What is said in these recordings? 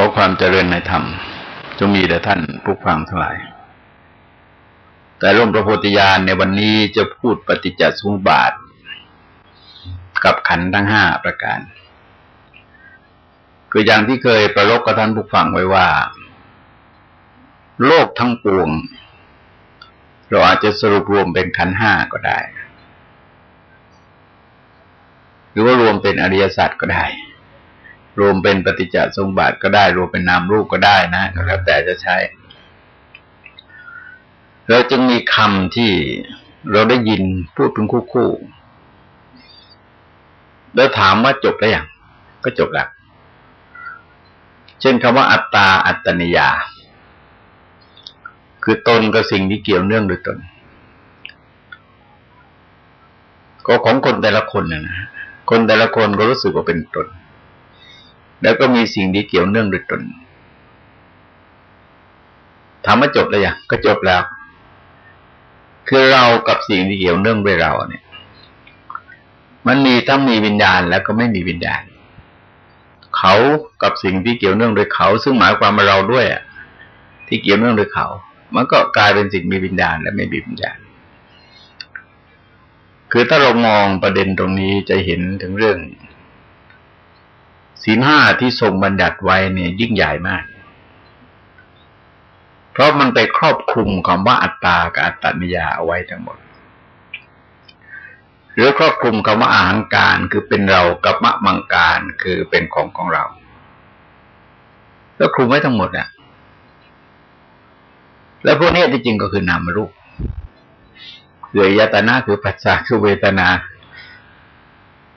ขอความเจริญในธรรมจงมีแด่ท่านผู้ฟังทั้งหลาย แต่ร่มพระโพธิญาณในวันนี้จะพูดปฏิจจสมุปบาท กับขันธ์ทั้งห้าประการ คืออย่างที่เคยประลบกับท่านผู้ฟังไว้ว่า โลกทั้งปวง เราอาจจะสรุปรวมเป็นขันธ์ห้าก็ได้ หรือว่ารวมเป็นอริยสัจก็ได้ รวมเป็นปฏิจจสมบัติก็ได้ รวมเป็นนามรูปก็ได้นะก็แล้วแต่จะใช้เราจึงมีคำที่เราได้ยินพูดเป็นคู่คู่แล้วถามว่าจบแล้วยังก็จบแล้วเช่นคำว่าอัตตาอัตตนิยา คือตนกับสิ่งที่เกี่ยวเนื่องโดยตน ก็ของคนแต่ละคนนะนะคนแต่ละคนก็รู้สึกว่าเป็นตน แล้วก็มีสิ่งที่เกี่ยวเนื่องด้วยตนถามว่าจบแล้วยังก็จบแล้ว คือเรากับสิ่งที่เกี่ยวเนื่องด้วยเราเนี่ย มันมีทั้งมีวิญญาณแล้วก็ไม่มีวิญญาณ เขากับสิ่งที่เกี่ยวเนื่องโดยเขา ซึ่งหมายความว่าเราด้วยอะที่เกี่ยวเนื่องโดยเขา มันก็กลายเป็นสิ่งมีวิญญาณและไม่มีวิญญาณ คือถ้าเรามองประเด็นตรงนี้จะเห็นถึงเรื่อง ศีลห้าที่ทรงบัญญัติไว้เนี่ยยิ่งใหญ่มาก เพราะมันไปครอบคลุมคำว่าอัตตากับอัตตนิยาเอาไว้ทั้งหมด หรือครอบคลุมคำว่าอาหารการคือเป็นเรากับมะมังการคือเป็นของของเรา แล้วคลุมไว้ทั้งหมดอะแล้วพวกนี้ที่จริงก็คือนามรูปคือยตนาคือปัจจาคือเวทนา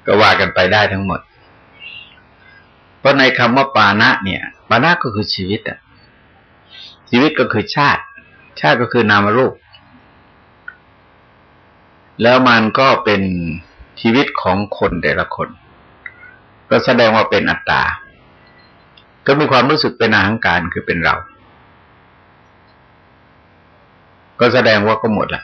ก็ว่ากันไปได้ทั้งหมด เพราะในคำว่าปานะเนี่ยปานะก็คือชีวิตอะชีวิตก็คือชาติ ชาติก็คือนามรูป แล้วมันก็เป็นชีวิตของคนแต่ละคน ก็แสดงว่าเป็นอัตตา ก็มีความรู้สึกเป็นอาหังการคือเป็นเรา ก็แสดงว่าก็หมดละ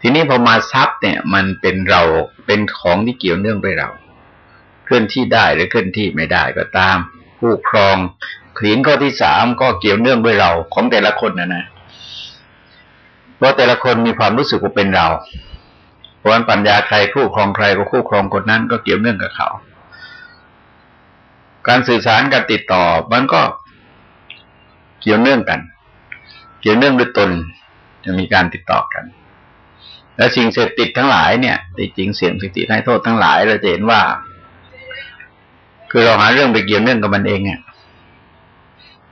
ทีนี้พอมาทรัพย์เนี่ย มันเป็นเราเป็นของที่เกี่ยวเนื่องด้วยเรา เคลื่อนที่ได้หรือเคลื่อนที่ไม่ได้ก็ตาม ผู้ครองขีนข้อที่สามก็เกี่ยวเนื่องด้วยเราของแต่ละคนนะนะเพราะแต่ละคนมีความรู้สึกว่าเป็นเราเพราะปัญญาใครคู่ครองใครก็คู่ครองคนนั้นก็เกี่ยวเนื่องกับเขา การสื่อสารการติดต่อมันก็เกี่ยวเนื่องกัน เกี่ยวเนื่องด้วยตนจะมีการติดต่อกัน และสิ่งเสพติดทั้งหลายเนี่ยจริงเสียงสิทธิให้โทษทั้งหลายเราจะเห็นว่า คือเราหาเรื่องไปเกี่ยวเนื่องกับมันเองอะ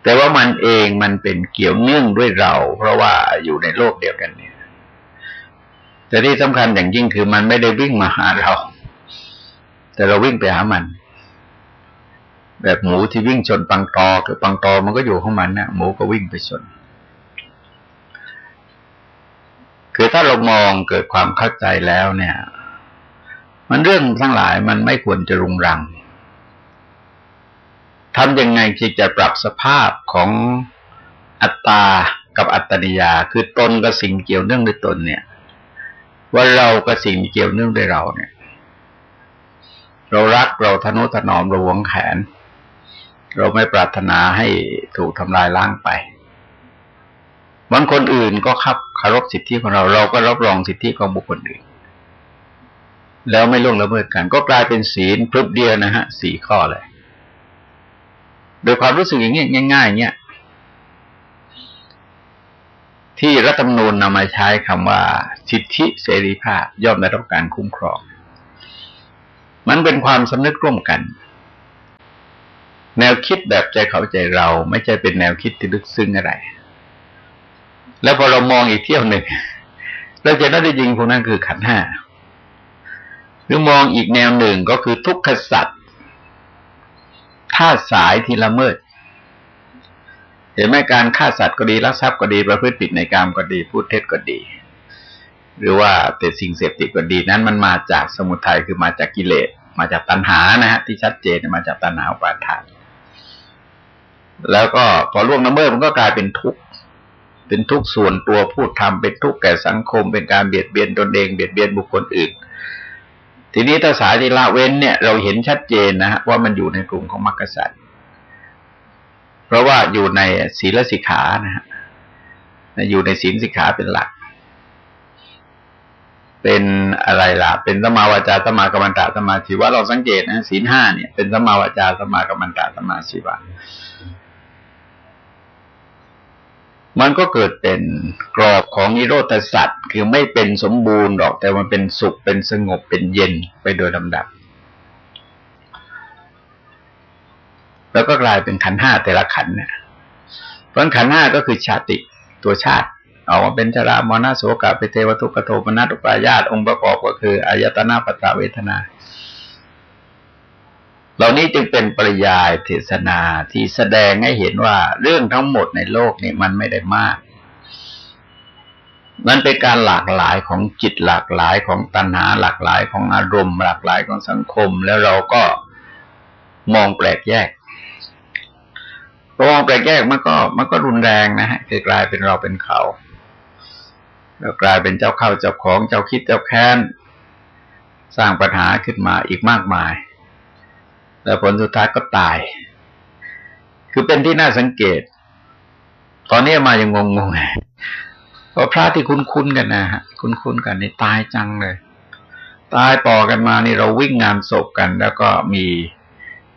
แต่ว่ามันเองมันเป็นเกี่ยวเนื่องด้วยเรา เพราะว่าอยู่ในโลกเดียวกันเนี่ย แต่ที่สำคัญอย่างยิ่งคือมันไม่ได้วิ่งมาหาเรา แต่เราวิ่งไปหามัน แบบหมูที่วิ่งชนปังตอคือปังตอมันก็อยู่ของมันนะหมูก็วิ่งไปชน คือถ้าเรามองเกิดความเข้าใจแล้วเนี่ย มันเรื่องทั้งหลายมันไม่ควรจะรุงรัง ทำยังไงที่จะปรับสภาพของอัตตากับอัตตนิยา คือตนกับสิ่งเกี่ยวเนื่องด้วยตนเนี่ย ว่าเรากับสิ่งเกี่ยวเนื่องด้วยเราเนี่ย เรารักเราทนุถนอมเราหวงแขน เราไม่ปรารถนาให้ถูกทำลายล้างไปบางคนอื่นก็คับคารพสิทธิของเราเราก็รับรองสิทธิของบุคคลอื่น แล้วไม่ล่วงละเมิดกัน ก็กลายเป็นศีลพรึบเดียวนะฮะสี่ข้อเลย โดยความรู้สึกอย่างเงี้ยง่ายๆเงี้ยที่รัฐธรรมนูญนำมาใช้คำว่า สิทธิเสรีภาพย่อมได้รับการคุ้มครอง มันเป็นความสำนึกร่วมกัน แนวคิดแบบใจเขาใจเราไม่ใช่เป็นแนวคิดที่ลึกซึ้งอะไร แล้วพอเรามองอีกเที่ยวหนึ่งเราจะได้จริงพวกนั้นคือขันห้าหรือมองอีกแนวหนึ่งก็คือทุกขสัตว ถ้าสายที่ละเมิด เห็นไหมการฆ่าสัตว์ก็ดีลักทรัพย์ก็ดีประพฤติผิดในกรรมก็ดี พูดเท็จก็ดี หรือว่าแต่สิ่งเสพติดก็ดี นั้นมันมาจากสมุทัยคือมาจากกิเลส มาจากตัณหานะฮะที่ชัดเจนมาจากตัณหาปาทานแล้วก็พอล่วงละเมิดมันก็กลายเป็นทุกข์เป็นทุกข์ส่วนตัวพูดทำเป็นทุกข์แก่สังคม เป็นการเบียดเบียนตนเองเบียดเบียนบุคคลอื่น ทีนี้ถ้าสายที่ละเว้นเนี่ย เราเห็นชัดเจนนะฮะว่ามันอยู่ในกลุ่มของมรรคสัตว์เพราะว่าอยู่ในศีลสิกขานะฮะอยู่ในศีลสิกขาเป็นหลัก เป็นอะไรล่ะ เป็นสมาวาจาสมากรรมตะสมาชีวะเราสังเกตนะศีลห้าเนี่ยเป็นสมาวาจาสมากรรมตะสมาชีวะ มันก็เกิดเป็นกรอบของนิโรธสัตว์คือไม่เป็นสมบูรณ์หรอกแต่มันเป็นสุขเป็นสงบเป็นเย็นไปโดยลำดับ แล้วก็กลายเป็นขันห้าแต่ละขันเนี่ยเพราะขันห้าก็คือชาติตัวชาติออกมาเป็นชรามรณะโสกะเปเทวทุกโทมนัตุปายาตองค์ประกอบก็คืออายตนะปัตตาเวทนา เหล่านี้จึงเป็นปริยายเทศนาที่แสดงให้เห็นว่าเรื่องทั้งหมดในโลกนี่มันไม่ได้มากมันเป็นการหลากหลายของจิตหลากหลายของตัณหาหลากหลายของอารมณ์หลากหลายของสังคม แล้วเราก็มองแปลกแยกมองแปลกแยกมันก็ มันก็รุนแรงนะฮะคือกลายเป็นเราเป็นเขาแล้วกลายเป็นเจ้าเข้าเจ้าของเจ้าคิดเจ้าแค้น สร้างปัญหาขึ้นมาอีกมากมาย แล้วผลสุดท้ายก็ตาย คือเป็นที่น่าสังเกต ตอนนี้มายังงงงเพราะพระที่คุ้นๆกันนะฮะคุ้นๆกันนี่ตายจังเลย ตายต่อกันมานี่เราวิ่งงานศพกัน แล้วก็มี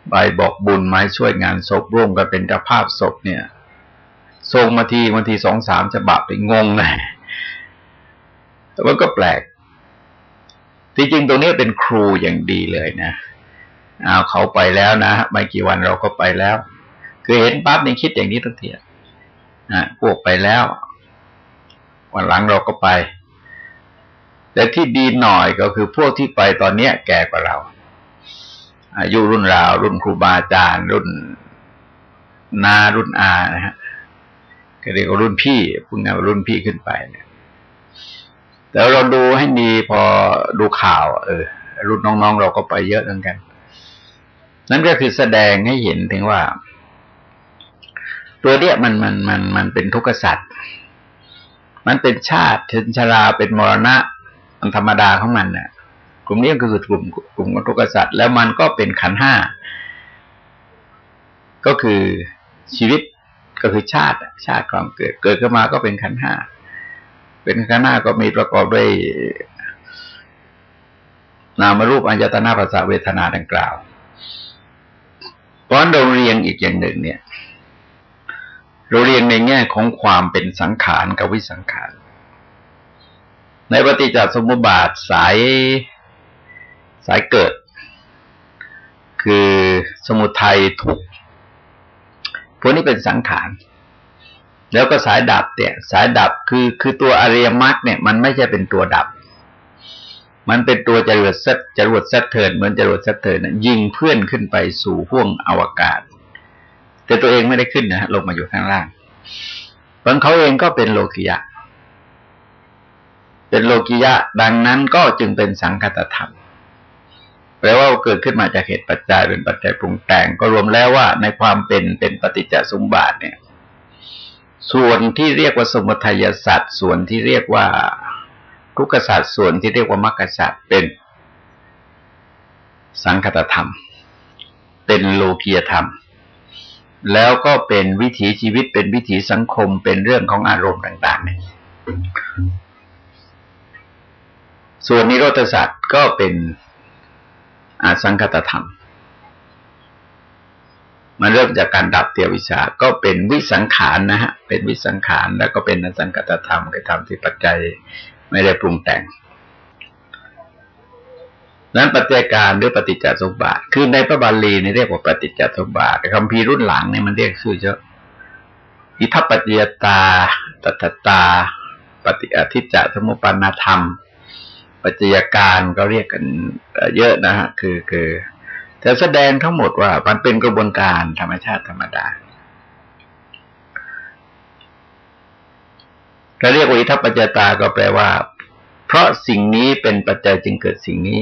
ใบบอกบุญไม้ช่วยงานศพร่วมกันเป็นเจ้าภาพศพเนี่ยส่งมาทีบางทีสองสามจะบไปงงเลยแต่ว่าก็แปลกที่จริงตรงนี้เป็นครูอย่างดีเลยนะ อาเขาไปแล้วนะไม่กี่วันเราก็ไปแล้ว คือเห็นปั๊บนี่คิดอย่างนี้ตั้งเทียนะพวกไปแล้ว วันหลังเราก็ไปแต่ที่ดีหน่อยก็คือพวกที่ไปตอนเนี้ย แก่กว่าเรา อายุรุ่นราว รุ่นครูบาอาจารย์ รุ่นนารุ่นอานะฮะก็เรียกว่ารุ่นพี่พูดง่ายว่ารุ่นพี่ขึ้นไปเนี่ยแต่เราดูให้ดีพอดูข่าว เออ รุ่นน้องๆเราก็ไปเยอะเหมือนกัน นั่นก็คือแสดงให้เห็นถึงว่า ตัวเนี้ยมันมันมันมันเป็นทุกข์สัตว์มันเป็นชาติชนชราเป็นมรณะมันธรรมดาของมันน่ะ กลุ่มนี้ก็คือกลุ่มกลุ่มของทุกข์สัตว์แล้วมันก็เป็นขันห้าก็คือชีวิตก็คือชาติ ชาติความเกิด เกิดขึ้นมาก็เป็นขันห้าเป็นขันห้าก็มีประกอบด้วยนามรูปอัญญตนาภาษาเวทนาดังกล่าว เพราะเราเรียงอีกอย่างหนึ่งเนี่ย เราเรียงในแง่ของความเป็นสังขารกับวิสังขาร ในปฏิจจสมุปบาทสายสายเกิด คือสมุทัยทุกพวกนี้เป็นสังขารแล้วก็สายดับเนี่ย สายดับคือคือตัวอริยมรรคเนี่ย มันไม่ใช่เป็นตัวดับ มันเป็นตัวจรวด Sat จรวด Saturn เหมือนจรวด Saturn ยิงเพื่อนขึ้นไปสู่ห้วงอวกาศ แต่ตัวเองไม่ได้ขึ้นนะฮะลงมาอยู่ข้างล่างเพราะเขาเองก็เป็นโลกิยะ เป็นโลกิยะ ดังนั้นก็จึงเป็นสังคตธรรมแปลว่าเกิดขึ้นมาจากเหตุปัจจัยเป็นปัจจัยปรุงแต่งก็รวมแล้วว่าในความเป็นเป็นปฏิจจสมบัติเนี่ย ส่วนที่เรียกว่าสมุทัยสัตว์ส่วนที่เรียกว่า ทุกขศาสตร์ส่วนที่เรียกว่ามรรคศาสตร์เป็นสังคตธรรม เป็นโลกียธรรม แล้วก็เป็นวิถีชีวิตเป็นวิถีสังคมเป็นเรื่องของอารมณ์ต่างๆเนี่ยส่วนนิโรธศาสตร์ก็เป็นอาสังคตธรรม มันเริ่มจากการดับเตียวิชา ก็เป็นวิสังขารนะฮะ เป็นวิสังขารแล้วก็เป็นอสังคตธรรมคือธรรมที่ปัจจัย ไม่ได้ปรุงแต่ง นั้นปฏิการหรือปฏิจจสมบัติคือในพระบาลีนี่เรียกว่าปฏิจจสมบัติคำพีรุ่นหลังเนี่ยมันเรียกชื่อเยอะอิทัปปฏิยตาตัตตา ปฏิอธิจจสมุปนธรรม ปัจจัยการก็เรียกกันเยอะนะฮะคือคือแต่แสดงทั้งหมดว่ามันเป็นกระบวนการธรรมชาติธรรมดา เราเรียกวิทัปปัจจตาก็แปลว่า เพราะสิ่งนี้เป็นปัจจัยจึงเกิดสิ่งนี้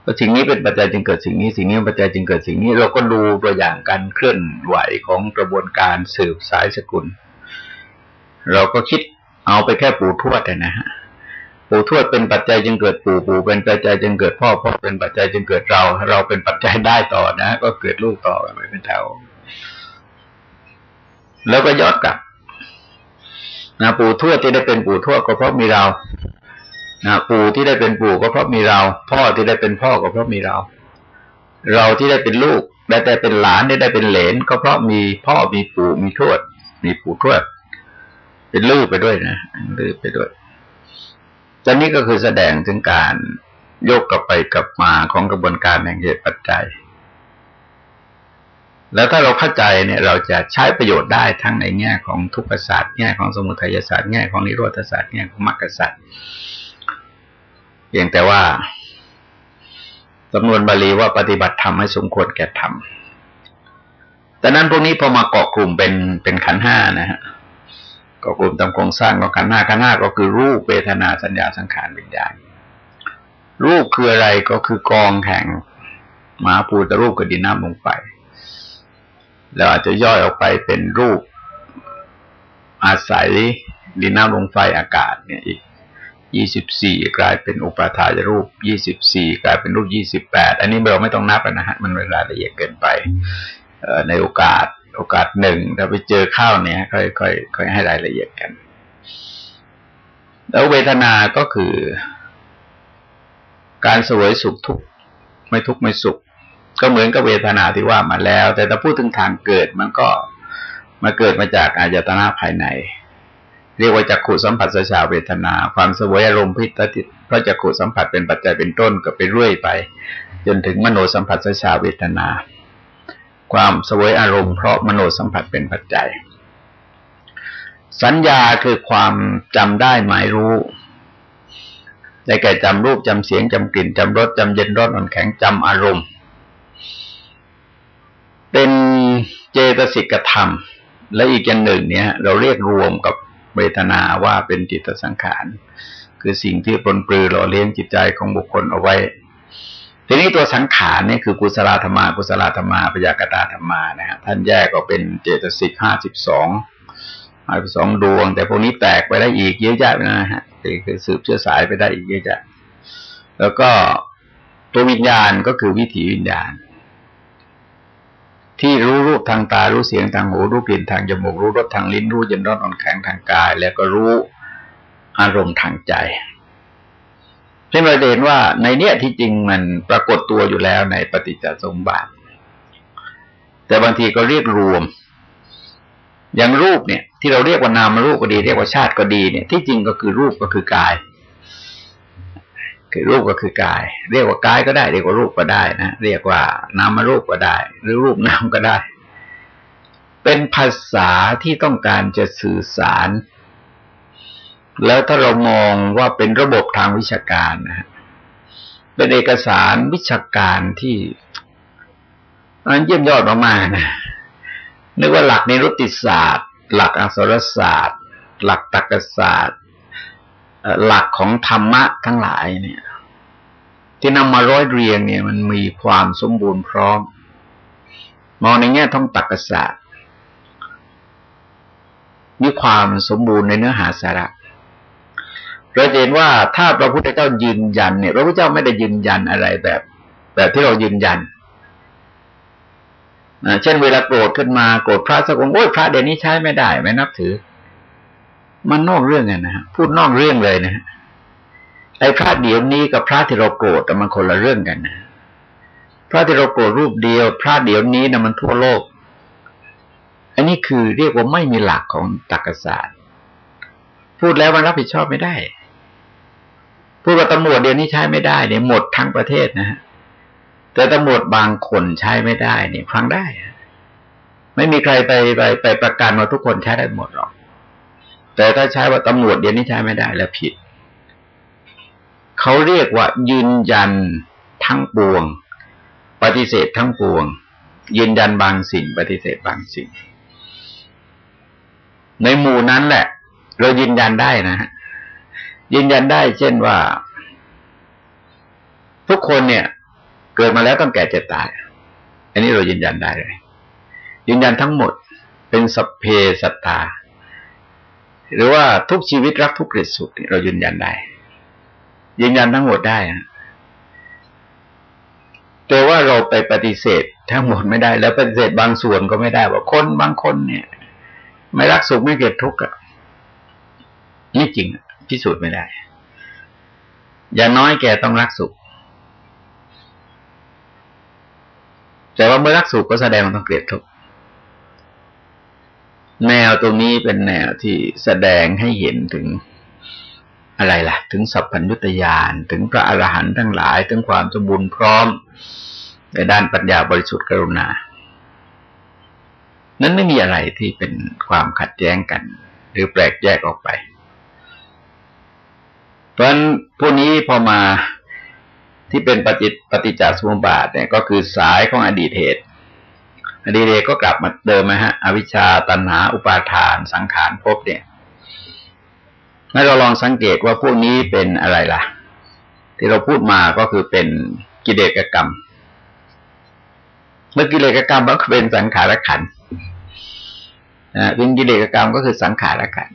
เพราะสิ่งนี้เป็นปัจจัยจึงเกิดสิ่งนี้ สิ่งนี้เป็นปัจจัยจึงเกิดสิ่งนี้ เราก็ดูตัวอย่างการเคลื่อนไหวของกระบวนการสืบสายสกุล เราก็คิดเอาไปแค่ปู่ทวดนะฮะปู่ทวดเป็นปัจจัยจึงเกิดปู่ปู่เป็นปัจจัยจึงเกิดพ่อพ่อเป็นปัจจัยจึงเกิดเรา เราเป็นปัจจัยได้ต่อนะ ก็เกิดลูกต่อไปเป็นแถวแล้วก็ย้อนกลับ นะปู่ทวดที่ได้เป็นปู่ทวดก็เพราะมีเรานะปู่ที่ได้เป็นปู่ก็เพราะมีเรา พ่อที่ได้เป็นพ่อก็เพราะมีเรา เราที่ได้เป็นลูกได้แต่เป็นหลานได้ได้เป็นเหลน ก็เพราะมีพ่อมีปู่มีทวด มีปู่ทวด เป็นลูกไปด้วยนะลูกไปด้วยตอนนี้ก็คือแสดงถึงการโยกกลับไปกลับมาของกระบวนการแห่งเหตุปัจจัย แล้วถ้าเราเข้าใจเนี่ยเราจะใช้ประโยชน์ได้ทั้งในแง่ของทุกขศาสตร์แง่ของสมุทัยศาสตร์แง่ของนิโรธศาสตร์แง่ของมรรคศาสตร์เพียงแต่ว่าจำนวนบาลีว่าปฏิบัติธรรมให้สมควรแก่ธรรมแต่นั้นพวกนี้พอมาเกาะกลุ่มเป็นเป็นขันห้านะฮะเกาะกลุ่มตามโครงสร้างของขันห้าขันห้าก็คือรูปเวทนาสัญญาสังขารวิญญาณรูปคืออะไรก็คือกองแห่งมหาภูตรูปกับดินน้ำลงไป แล้วอาจจะย่อยออกไปเป็นรูป อาศัยดินน้ำลงไฟอากาศเนี่ยอีกยี่สิบสี่กลายเป็นอุปาทายรูปยี่สิบสี่กลายเป็นรูปยี่สิบแปดอันนี้เราไม่ต้องนับนะฮะมันเวลาละเอียดเกินไปในโอกาสโอกาสหนึ่งถ้าไปเจอข้าวเนี่ยค่อยค่อยค่อยให้รายละเอียดกัน แล้วเวทนา ก็คือ การสวยสุขทุกข์ไม่ทุกข์ไม่สุข ก็เหมือนกับเวทนาที่ว่ามาแล้ว แต่ถ้าพูดถึงทางเกิดมันก็มาเกิดมาจากอายตนะภายใน เรียกว่าจักขุสัมผัสสชาเวทนา ความสวยอารมณ์พิตติเพราะจักขุสัมผัสเป็นปัจจัยเป็นต้นก็ไปเรื่อยไป จนถึงมโนสัมผัสสชาเวทนา ความสวยอารมณ์เพราะมโนสัมผัสเป็นปัจจัย สัญญาคือความจำได้หมายรู้ได้แก่จำรูปจำเสียงจำกลิ่นจำรสจำเย็นร้อนอ่อนแข็งจำอารมณ์ เป็นเจตสิกธรรม และอีกอย่างหนึ่งเนี่ย เราเรียกรวมกับเวทนาว่าเป็นจิตสังขาร คือสิ่งที่ปนปลือหล่อเลี้ยงจิตใจของบุคคลเอาไว้ ทีนี้ตัวสังขารเนี่ยคือกุศลธรรมากุศลธรรมาปยากตาธรรมานะฮะท่านแยกออกเป็นเจตสิกห้าสิบสองห้าสิบสองดวง แต่พวกนี้แตกไปได้อีกเยอะแยะนะฮะคือสืบเชื้อสายไปได้อีกเยอะแยะแล้วก็ตัววิญญาณก็คือวิถีวิญญาณ ที่รู้รูปทางตา รู้เสียงทางหู รู้กลิ่นทางจมูก รู้รสทางลิ้น รู้เย็นร้อนอ่อนแข็งทางกาย แล้วก็รู้อารมณ์ทางใจเช่นเราเห็นว่าในเนี้ยที่จริงมันปรากฏตัวอยู่แล้วในปฏิจจสมบัติ แต่บางทีก็เรียกรวม อย่างรูปเนี่ย ที่เราเรียกว่านามรูปก็ดี เรียกว่าชาติก็ดีเนี่ย ที่จริงก็คือรูปก็คือกาย คือรูปก็คือกาย เรียกว่ากายก็ได้ เรียกว่ารูปก็ได้นะเรียกว่านามรูปก็ได้ หรือรูปนามก็ได้ เป็นภาษาที่ต้องการจะสื่อสาร แล้วถ้าเรามองว่าเป็นระบบทางวิชาการนะฮะเป็นเอกสารวิชาการที่อันเยี่ยมยอดมากๆนะนึกว่าหลักในรุติศาสตร์ หลักอักษรศาสตร์ หลักตรรกศาสตร์หลักของธรรมะทั้งหลายเนี่ย ที่นำมาร้อยเรียงเนี่ย มันมีความสมบูรณ์พร้อม มองในแง่ท้องตรรกศาสตร์มีความสมบูรณ์ในเนื้อหาสาระเราเห็นว่าถ้าพระพุทธเจ้ายืนยันเนี่ยพระพุทธเจ้าไม่ได้ยืนยันอะไรแบบ แบบที่เรายืนยันเช่นเวลาโกรธขึ้นมาโกรธพระสักองค์โอ้ยพระเดี๋ยวนี้ใช้ไม่ได้ไม่นับถือ มันนอกเรื่องไงนะฮะพูดนอกเรื่องเลยนะ ไอ้พระเดี๋ยวนี้กับพระที่เราโกรธแต่มันคนละเรื่องกันนะพระที่เราโกรธรูปเดียว พระเดี๋ยวนี้นะมันทั่วโลก อันนี้คือเรียกว่าไม่มีหลักของตรรกศาสตร์ พูดแล้วมันรับผิดชอบไม่ได้ พูดว่าตำรวจเดี๋ยวนี้ใช้ไม่ได้เนี่ยหมดทั้งประเทศนะฮะแต่ตำรวจบางคนใช้ไม่ได้เนี่ยฟังได้ ไม่มีใครไปไปไปประกันว่าทุกคนใช้ได้หมดหรอก แต่ถ้าใช้ว่าตำรวจเดี๋ยวนี้ใช้ไม่ได้แล้วผิด เขาเรียกว่า ยืนยันทั้งปวง ปฏิเสธทั้งปวง ยืนยันบางสิ่ง ปฏิเสธบางสิ่ง ในหมู่นั้นแหละ เรายืนยันได้นะฮะยืนยันได้ เช่นว่า ทุกคนเนี่ย เกิดมาแล้วต้องแก่เจ็บตาย อันนี้เรายืนยันได้เลย ยืนยันทั้งหมดเป็นสัพเพสัตตา หรือว่าทุกชีวิตรักทุกเกลียดสุขเรายืนยันได้ ยืนยันทั้งหมดได้แต่ว่าเราไปปฏิเสธทั้งหมดไม่ได้ แล้วปฏิเสธบางส่วนก็ไม่ได้ ว่าคนบางคนเนี่ย ไม่รักสุขไม่เกลียดทุกข์อะนี่จริงพิสูจน์ไม่ได้ อย่างน้อยแกต้องรักสุข แต่ว่าเมื่อรักสุขก็แสดงมันต้องเกลียดทุกข์แนวตรงนี้เป็นแนวที่แสดงให้เห็นถึง อะไรล่ะ ถึงสัพพัญญุตยานถึงพระอรหันต์ทั้งหลาย ถึงความสมบูรณ์พร้อม ในด้านปัญญาบริสุทธิ์กรุณา นั้นไม่มีอะไรที่เป็นความขัดแย้งกัน หรือแปลกแยกออกไป เพราะนั้นพวกนี้พอมาที่เป็นปฏิปฏิจจสมุปบาทเนี่ยก็คือสายของอดีตเหตุ อดีตเหตุก็กลับมาเดิมนะฮะ อวิชชาตัณหา อุปาทาน สังขารภพเนี่ย ให้เราลองสังเกตว่าพวกนี้เป็นอะไรล่ะ ที่เราพูดมาก็คือเป็นกิเลสกรรม เมื่อกิเลสกรรมมันก็เป็นสังขารขันนะเป็นกิเลสกรรมก็คือสังขารขัน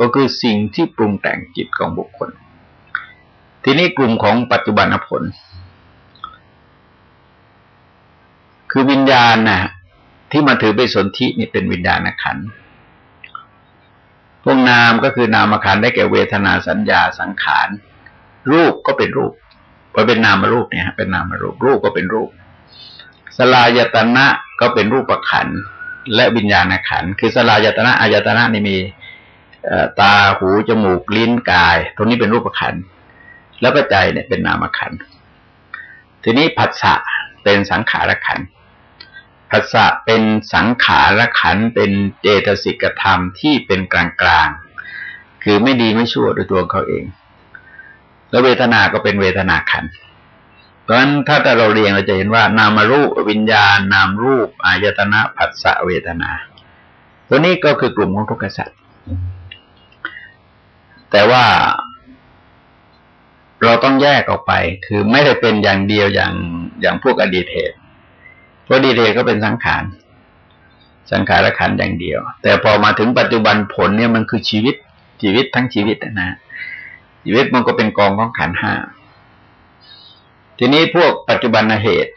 ก็คือสิ่งที่ปรุงแต่งจิตของบุคคล ทีนี้กลุ่มของปัจจุบันผล คือวิญญาณนะที่มาถือไปสนธินี่เป็นวิญญาณขันธ์ พวกนามก็คือนามขันได้แก่เวทนาสัญญาสังขาร รูปก็เป็นรูปพอเป็นนามรูปเนี่ยเป็นนามรูป รูปก็เป็นรูป สลายตนะก็เป็นรูปประขันและวิญญาณขันคือสลายตนะอายตนะนี่มีตาหูจมูกลิ้นกาย ตรงนี้เป็นรูปประขันแล้วก็ใจเนี่ยเป็นนามขันทีนี้ผัสสะเป็นสังขารขัน ผัสสะเป็นสังขารขันเป็นเจตสิกธรรมที่เป็นกลางกลางคือไม่ดีไม่ชั่วโดยตัวเขาเอง แล้วเวทนาก็เป็นเวทนาขันเพราะฉะนั้นถ้าเราเรียงเราจะเห็นว่า นามารูปวิญญาณ นามรูปอายตนะผัสสะเวทนา ตัวนี้ก็คือกลุ่มของทุกขสัตว์แต่ว่าเราต้องแยกออกไป คือไม่ได้เป็นอย่างเดียวอย่างอย่างพวกอดีตเหตุ เพราะดีเทก็เป็นสังขาร สังขารขันอย่างเดียว แต่พอมาถึงปัจจุบันผลเนี่ยมันคือชีวิต ชีวิตทั้งชีวิตนะชีวิตมันก็เป็นกองของขันห้า ทีนี้พวกปัจจุบันเหตุ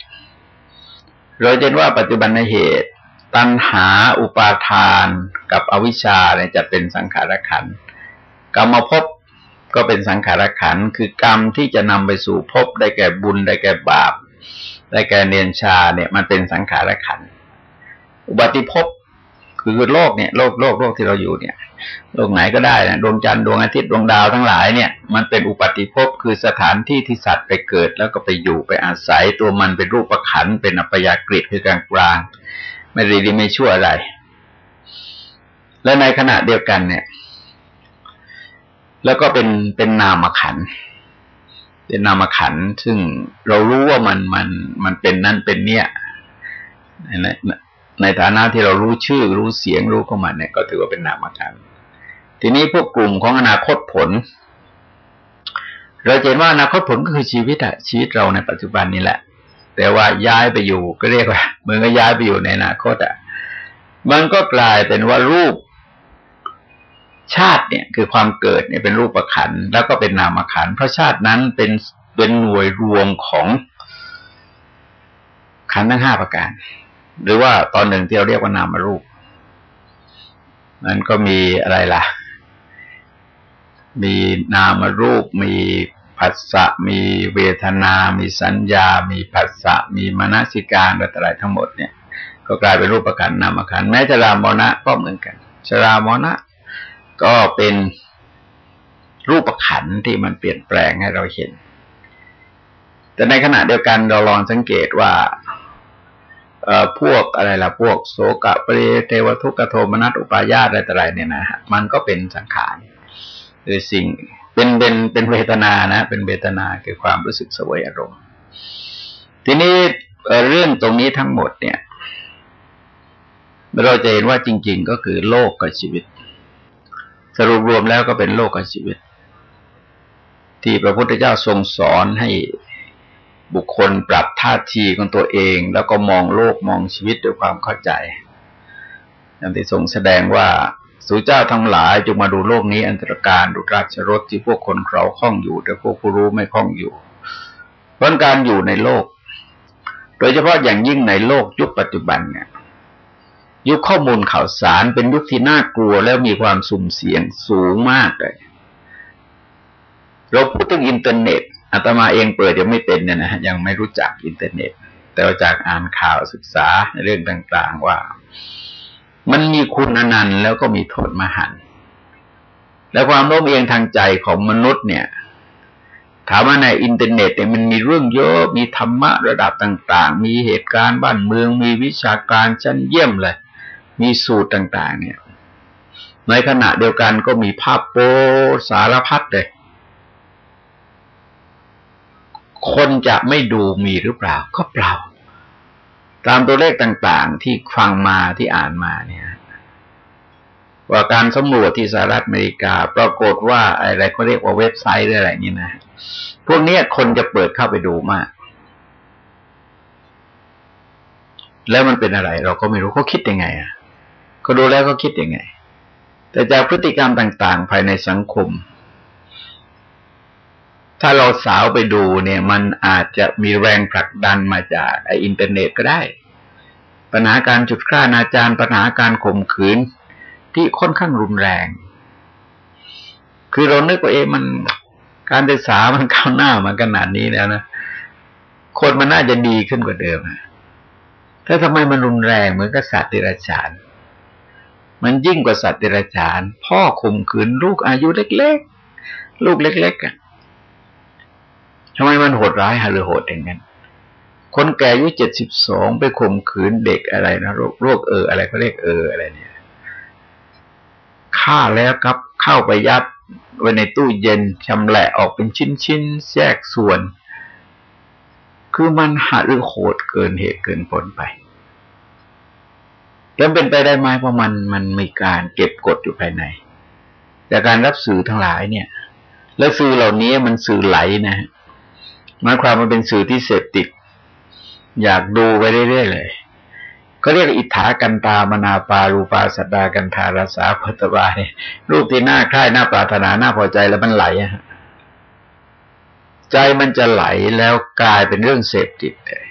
เราเห็นว่าปัจจุบันเหตุ ตัณหาอุปาทานกับอวิชชาเนี่ยจะเป็นสังขารขันกรรมภพก็เป็นสังขารขันคือกรรมที่จะนำไปสู่ภพได้แก่บุญได้แก่บาป ได้แก่เนียนชาเนี่ยมันเป็นสังขารขัน อุบัติภพคือโลกเนี่ยโลกโลกโลกที่เราอยู่เนี่ยโลกไหนก็ได้นะดวงจันทร์ดวงอาทิตย์ดวงดาวทั้งหลายเนี่ยมันเป็นอุบัติภพคือสถานที่ที่สัตว์ไปเกิด แล้วก็ไปอยู่ไปอาศัยตัวมันเป็นรูปประขันเป็นอัปยากฤิคือกลางกลางไม่รีดีไม่ชั่วอะไร และในขณะเดียวกันเนี่ย แล้วก็เป็นเป็นนามขันธ์ เป็นนามขันซึ่งเรารู้ว่ามันมันมันเป็นนั่นเป็นเนี่ยในในฐานะที่เรารู้ชื่อ รู้เสียงรู้ของมันเนี่ยก็ถือว่าเป็นนามขันทีนี้พวกกลุ่มของอนาคตผล เราเห็นว่าอนาคตผลก็คือชีวิตอะชีวิตเราในปัจจุบันนี้แหละ แต่ว่าย้ายไปอยู่ก็เรียกว่าเมือนก็ย้ายไปอยู่ในอนาคตอะมันก็กลายเป็นว่ารูป ชาติเนี่ยคือความเกิดเนี่ยเป็นรูปขันแล้วก็เป็นนามขันเพราะชาตินั้นเป็นเป็นหน่วยรวมของขันทั้งห้าประการ หรือว่าตอนหนึ่งที่เราเรียกว่านามรูปนั้นก็มีอะไรล่ะ มีนามรูป มีผัสสะ มีเวทนา มีสัญญา มีผัสสะ มีมนสิการอะไรทั้งหมดเนี่ย ก็กลายเป็นรูปประกันนามขันแม้ชรามรณะก็เหมือนกันชรามรณะ ก็เป็นรูปขันที่มันเปลี่ยนแปลงให้เราเห็น แต่ในขณะเดียวกันเราลองสังเกตว่าพวกอะไรล่ะพวกโสกะปริเทวทุกขโทมนัสอุปายาตอะไรต่ออะไรเนี่ยนะฮะมันก็เป็นสังขารคือสิ่งเป็นเป็นเป็นเวทนานะ เป็นเวทนาคือความรู้สึกสวยอารมณ์ ทีนี้เรื่องตรงนี้ทั้งหมดเนี่ย เราจะเห็นว่าจริง ๆ ก็คือโลกกับชีวิต สรุปรวมแล้วก็เป็นโลกชีวิต ที่พระพุทธเจ้าทรงสอนให้บุคคลปรับท่าทีของตัวเอง แล้วก็มองโลกมองชีวิตด้วยความเข้าใจอย่างที่ทรงแสดงว่าสูเจ้าทั้งหลายจงมาดูโลกนี้อันตรการดูราชรถที่พวกคนเขาคล้องอยู่ แต่พวกผู้รู้ไม่คล้องอยู่เพราะการอยู่ในโลก โดยเฉพาะอย่างยิ่งในโลกยุคปัจจุบันเนี่ย ยุคข้อมูลข่าวสารเป็นยุคที่น่ากลัวแล้วมีความสุ่มเสี่ยงสูงมากเลยเราพูดถึงอินเทอร์เน็ตอาตมาเองเปิดยังไม่เป็นเนี่ยนะยังไม่รู้จักอินเทอร์เน็ต แต่จากอ่านข่าวศึกษาในเรื่องต่าง ๆ ว่า มันมีคุณอนันต์แล้วก็มีโทษมหันต์และความโน้มเอียงทางใจของมนุษย์เนี่ยถามว่าในอินเทอร์เน็ตเนี่ยมันมีเรื่องเยอะมีธรรมะระดับต่าง ๆ มีเหตุการณ์บ้านเมือง มีวิชาการชั้นเยี่ยมเลย มีสูตรต่าง ๆ เนี่ย ในขณะเดียวกันก็มีภาพโปสารพัดเลย คนจะไม่ดูมีหรือเปล่า ก็เปล่า ตามตัวเลขต่าง ๆ ที่ฟังมาที่อ่านมาเนี่ยว่าการสำรวจที่สหรัฐอเมริกา ปรากฏว่าอะไรเขาเรียกว่าเว็บไซต์อะไรนี่นะ พวกนี้คนจะเปิดเข้าไปดูมาก แล้วมันเป็นอะไร เราก็ไม่รู้เขาคิดยังไง อะ เขาดูแล้วเขาคิดยังไง แต่จากพฤติกรรมต่างๆ ภายในสังคม ถ้าเราสาวไปดูเนี่ย มันอาจจะมีแรงผลักดันมาจากไออินเทอร์เน็ตก็ได้ ปัญหาการจุดฆ่านาจารปัญหาการข่มขืนที่ค่อนข้างรุนแรง คือเรานึกว่าเอ๊มันการศึกษามันก้าวหน้ามาขนาดนี้แล้วนะ คนมันน่าจะดีขึ้นกว่าเดิมถ้าทำไมมันรุนแรงเหมือนกับสัตว์เดรัจฉาน มันยิ่งกว่าสัตว์เดรัจฉาน พ่อข่มขืนลูกอายุเล็กๆ ลูกเล็กๆอะทำไมมันโหดร้ายหรือโหดอย่างนั้น คนแก่อายุเจ็ดสิบสองไปข่มขืนเด็กอะไรนะโรคโรคเอออะไรเขาเรียกเอออะไรเนี่ยฆ่าแล้วครับเข้าไปยัดไว้ในตู้เย็นชำแหละออกเป็นชิ้นๆแยกส่วน คือมันหาหรือโหดเกินเหตุเกินผลไป แล้วเป็นไปได้ไหมเพราะมันมันมีการเก็บกดอยู่ภายในจากการรับสื่อทั้งหลายเนี่ย แล้วสื่อเหล่านี้มันสื่อไหลนะหมายความมันเป็นสื่อที่เสพติด อยากดูไปเรื่อยๆเลยเขาเรียกอิทธากันตามนาปารูปาสัดดากันธารสาพัตบาเนี่ยรูปที่น่าใคร่น่าปรารถนาน่าพอใจแล้วมันไหลอะใจมันจะไหลแล้วกลายเป็นเรื่องเสพติดเลย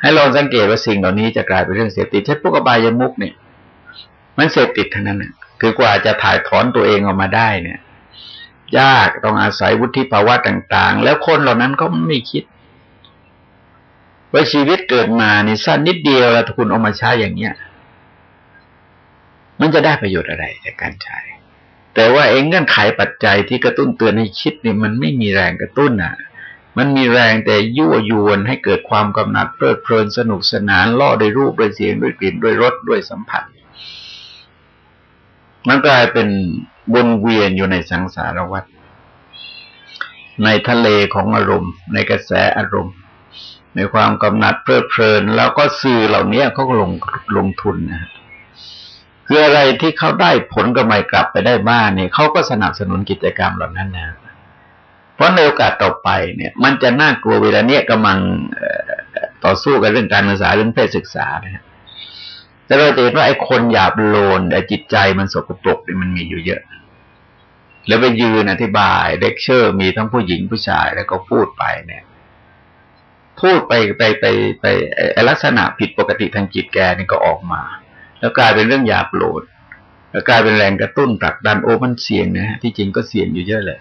ให้ลองสังเกตว่าสิ่งเหล่านี้จะกลายเป็นเรื่องเสพติดเช่นพวกอบายมุกเนี่ย มันเสพติดทั้งนั้นคือกว่าจะถ่ายถอนตัวเองออกมาได้เนี่ย ยากต้องอาศัยวุฒิภาวะต่าง ๆ แล้วคนเหล่านั้นก็ไม่คิดว่าชีวิตเกิดมานี่สั้นนิดเดียวแล้วคุณเอามาใช้อย่างเนี้ยมันจะได้ประโยชน์อะไรจากการใช้ แต่ว่าเองเงื่อนไขปัจจัยที่กระตุ้นเตือนให้คิดนี่มันไม่มีแรงกระตุ้นอะ มันมีแรงแต่ยั่วยวนให้เกิดความกำหนัดเพลิดเพลินสนุกสนานล่อด้วยรูปด้วยเสียงด้วยกลิ่นด้วยรสด้วยสัมผัส มันกลายเป็นวนเวียนอยู่ในสังสารวัฏในทะเลของอารมณ์ ในกระแสอารมณ์ ในความกำหนัดเพลิดเพลิน แล้วก็สื่อเหล่านี้เขาก็ลงลงทุนนะคืออะไรที่เขาได้ผลกำไรกลับไปได้บ้างเนี่ยเขาก็สนับสนุนกิจกรรมเหล่านั้นนะ เพราะในโอกาสต่อไปเนี่ย มันจะน่ากลัวเวลาเนี้ยกำลังต่อสู้กันเรื่องการศึกษาเรื่องเพศศึกษานะแต่เราจะเห็นว่าไอ้คนหยาบโลนแต่จิตใจมันสกปรกเนี่ยมันมีอยู่เยอะ แล้วไปยืนอธิบายเด็กเชอร์ มีทั้งผู้หญิงผู้ชายแล้วก็พูดไปเนี่ย พูดไปไปไปไปลักษณะผิดปกติทางจิตแกนี่ก็ออกมา แล้วกลายเป็นเรื่องหยาบโลดแล้วกลายเป็นแรงกระตุ้นผลักดันโอ้มันเสี่ยงนะฮะที่จริงก็เสี่ยงอยู่เยอะเลย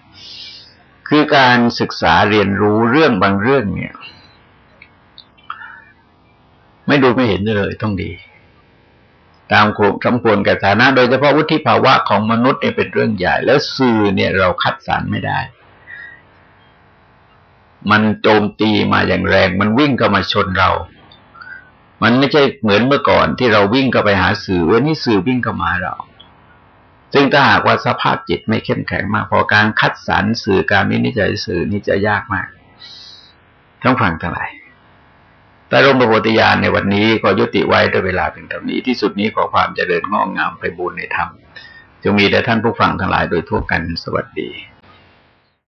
คือการศึกษาเรียนรู้เรื่องบางเรื่องเนี่ย ไม่ดูไม่เห็นเลยต้องดี ตามสมควรกับฐานะ โดยเฉพาะวุฒิภาวะของมนุษย์เนี่ยเป็นเรื่องใหญ่ แล้วสื่อเนี่ยเราคัดสรรไม่ได้ มันโจมตีมาอย่างแรง มันวิ่งเข้ามาชนเรา มันไม่ใช่เหมือนเมื่อก่อนที่เราวิ่งเข้าไปหาสื่อวันนี้สื่อวิ่งเข้ามาเรา ซึ่งถ้าหากว่าสภาพจิตไม่เข้มแข็งมาก พอการคัดสรรสื่อการวินิจฉัยสื่อนี่จะยากมากทั้งฟังทั้งหลายแต่รมประโพธิญาณในวันนี้ก็ยุติไว้ด้วยเวลาเป็นเท่านี้ที่สุดนี้ขอความเจริญงอกงามไปบูรณนธรรมจงมีแด่ท่านผู้ฟังทั้งหลายโดยทั่วกันสวัสดี